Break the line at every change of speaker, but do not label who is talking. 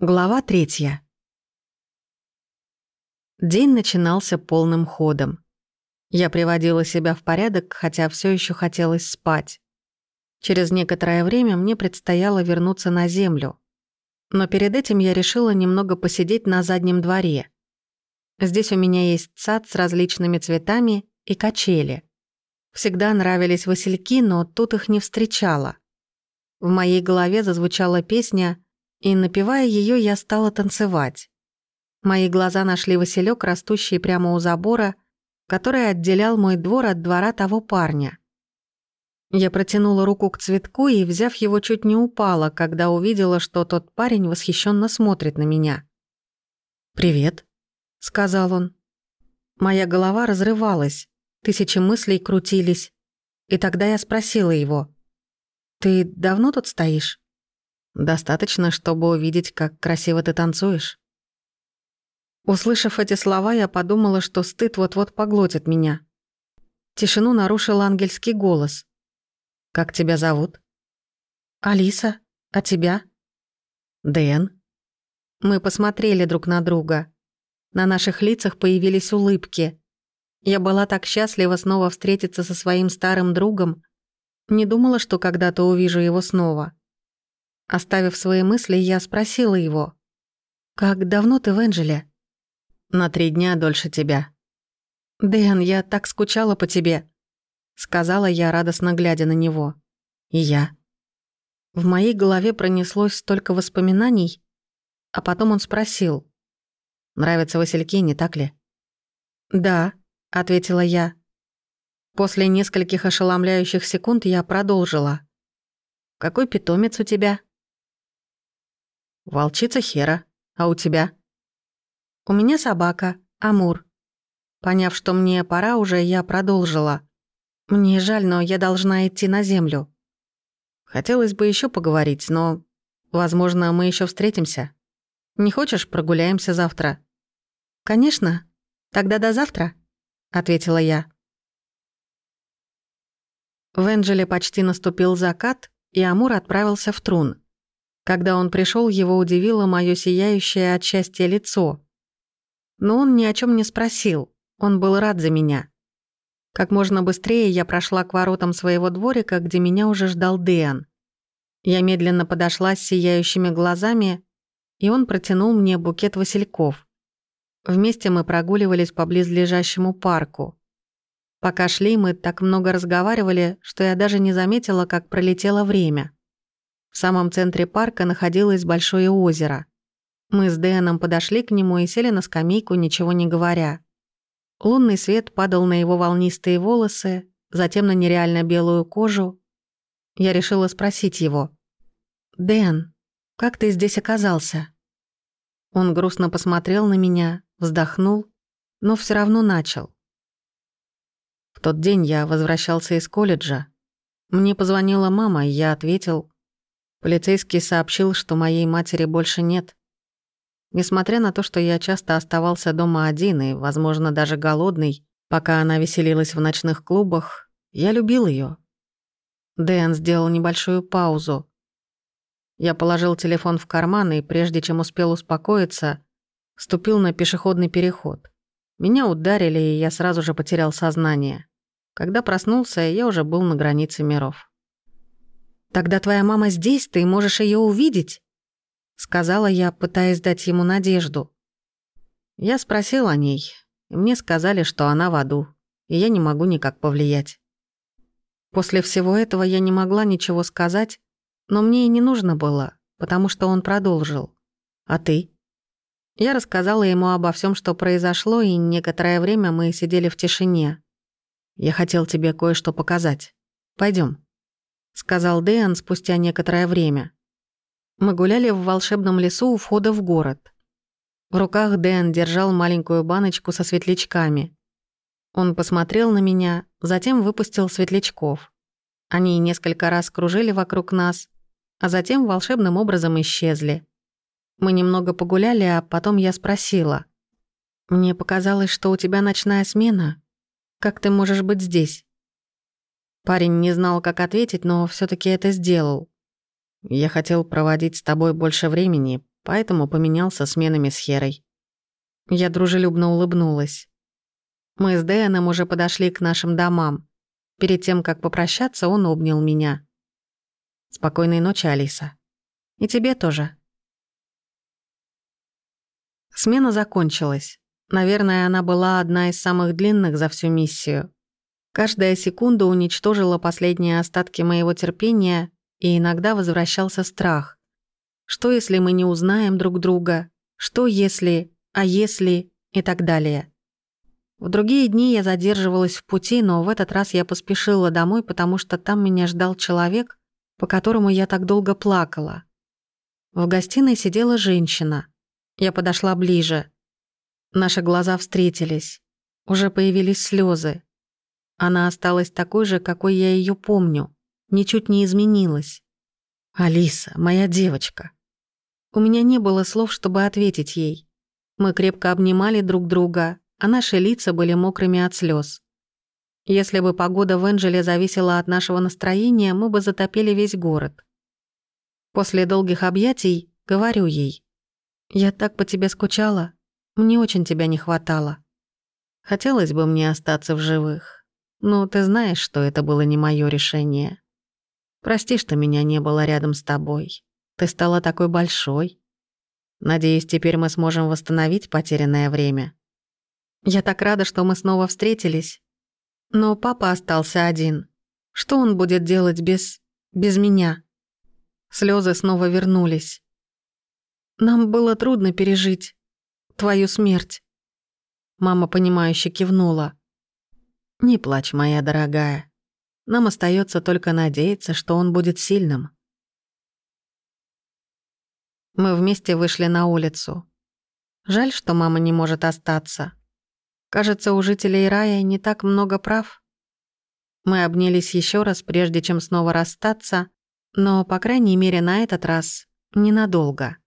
Глава третья. День начинался полным ходом. Я приводила себя в порядок, хотя все еще хотелось спать. Через некоторое время мне предстояло вернуться на землю. Но перед этим я решила немного посидеть на заднем дворе. Здесь у меня есть сад с различными цветами и качели. Всегда нравились васильки, но тут их не встречала. В моей голове зазвучала песня и, напевая ее, я стала танцевать. Мои глаза нашли василек, растущий прямо у забора, который отделял мой двор от двора того парня. Я протянула руку к цветку и, взяв его, чуть не упала, когда увидела, что тот парень восхищенно смотрит на меня. «Привет», — сказал он. Моя голова разрывалась, тысячи мыслей крутились. И тогда я спросила его, «Ты давно тут стоишь?» Достаточно, чтобы увидеть, как красиво ты танцуешь. Услышав эти слова, я подумала, что стыд вот-вот поглотит меня. Тишину нарушил ангельский голос. «Как тебя зовут?» «Алиса. А тебя?» «Дэн». Мы посмотрели друг на друга. На наших лицах появились улыбки. Я была так счастлива снова встретиться со своим старым другом. Не думала, что когда-то увижу его снова. Оставив свои мысли, я спросила его. «Как давно ты в Энджеле?» «На три дня дольше тебя». «Дэн, я так скучала по тебе», — сказала я, радостно глядя на него. «И я». В моей голове пронеслось столько воспоминаний, а потом он спросил. «Нравятся васильки, не так ли?» «Да», — ответила я. После нескольких ошеломляющих секунд я продолжила. «Какой питомец у тебя?» «Волчица Хера. А у тебя?» «У меня собака, Амур». Поняв, что мне пора уже, я продолжила. «Мне жаль, но я должна идти на землю». Хотелось бы еще поговорить, но, возможно, мы еще встретимся. Не хочешь, прогуляемся завтра? Конечно. Тогда до завтра, ответила я. В Энджеле почти наступил закат, и Амур отправился в трун. Когда он пришел, его удивило мое сияющее от счастья лицо. Но он ни о чем не спросил, он был рад за меня. Как можно быстрее я прошла к воротам своего дворика, где меня уже ждал Дэн. Я медленно подошла с сияющими глазами, и он протянул мне букет васильков. Вместе мы прогуливались по близлежащему парку. Пока шли, мы так много разговаривали, что я даже не заметила, как пролетело время. В самом центре парка находилось большое озеро. Мы с Дэном подошли к нему и сели на скамейку, ничего не говоря. Лунный свет падал на его волнистые волосы, затем на нереально белую кожу. Я решила спросить его. «Дэн, как ты здесь оказался?» Он грустно посмотрел на меня, вздохнул, но все равно начал. В тот день я возвращался из колледжа. Мне позвонила мама, и я ответил, Полицейский сообщил, что моей матери больше нет. Несмотря на то, что я часто оставался дома один и, возможно, даже голодный, пока она веселилась в ночных клубах, я любил ее. Дэн сделал небольшую паузу. Я положил телефон в карман и, прежде чем успел успокоиться, вступил на пешеходный переход. Меня ударили, и я сразу же потерял сознание. Когда проснулся, я уже был на границе миров. Тогда твоя мама здесь, ты можешь ее увидеть?» Сказала я, пытаясь дать ему надежду. Я спросил о ней, и мне сказали, что она в аду, и я не могу никак повлиять. После всего этого я не могла ничего сказать, но мне и не нужно было, потому что он продолжил. «А ты?» Я рассказала ему обо всем, что произошло, и некоторое время мы сидели в тишине. «Я хотел тебе кое-что показать. Пойдем сказал Дэан спустя некоторое время. Мы гуляли в волшебном лесу у входа в город. В руках Дэн держал маленькую баночку со светлячками. Он посмотрел на меня, затем выпустил светлячков. Они несколько раз кружили вокруг нас, а затем волшебным образом исчезли. Мы немного погуляли, а потом я спросила. «Мне показалось, что у тебя ночная смена. Как ты можешь быть здесь?» Парень не знал, как ответить, но все таки это сделал. «Я хотел проводить с тобой больше времени, поэтому поменялся сменами с Херой. Я дружелюбно улыбнулась. Мы с Дэном уже подошли к нашим домам. Перед тем, как попрощаться, он обнял меня. «Спокойной ночи, Алиса. И тебе тоже». Смена закончилась. Наверное, она была одна из самых длинных за всю миссию. Каждая секунда уничтожила последние остатки моего терпения, и иногда возвращался страх. Что, если мы не узнаем друг друга? Что, если, а если и так далее? В другие дни я задерживалась в пути, но в этот раз я поспешила домой, потому что там меня ждал человек, по которому я так долго плакала. В гостиной сидела женщина. Я подошла ближе. Наши глаза встретились. Уже появились слезы. Она осталась такой же, какой я ее помню. Ничуть не изменилась. «Алиса, моя девочка». У меня не было слов, чтобы ответить ей. Мы крепко обнимали друг друга, а наши лица были мокрыми от слез. Если бы погода в Энджеле зависела от нашего настроения, мы бы затопили весь город. После долгих объятий говорю ей. Я так по тебе скучала. Мне очень тебя не хватало. Хотелось бы мне остаться в живых. Но ты знаешь, что это было не мое решение. Прости, что меня не было рядом с тобой. Ты стала такой большой. Надеюсь, теперь мы сможем восстановить потерянное время. Я так рада, что мы снова встретились. Но папа остался один. Что он будет делать без... без меня? Слезы снова вернулись. Нам было трудно пережить твою смерть. Мама, понимающе кивнула. Не плачь, моя дорогая. Нам остается только надеяться, что он будет сильным. Мы вместе вышли на улицу. Жаль, что мама не может остаться. Кажется, у жителей рая не так много прав. Мы обнялись еще раз, прежде чем снова расстаться, но, по крайней мере, на этот раз ненадолго.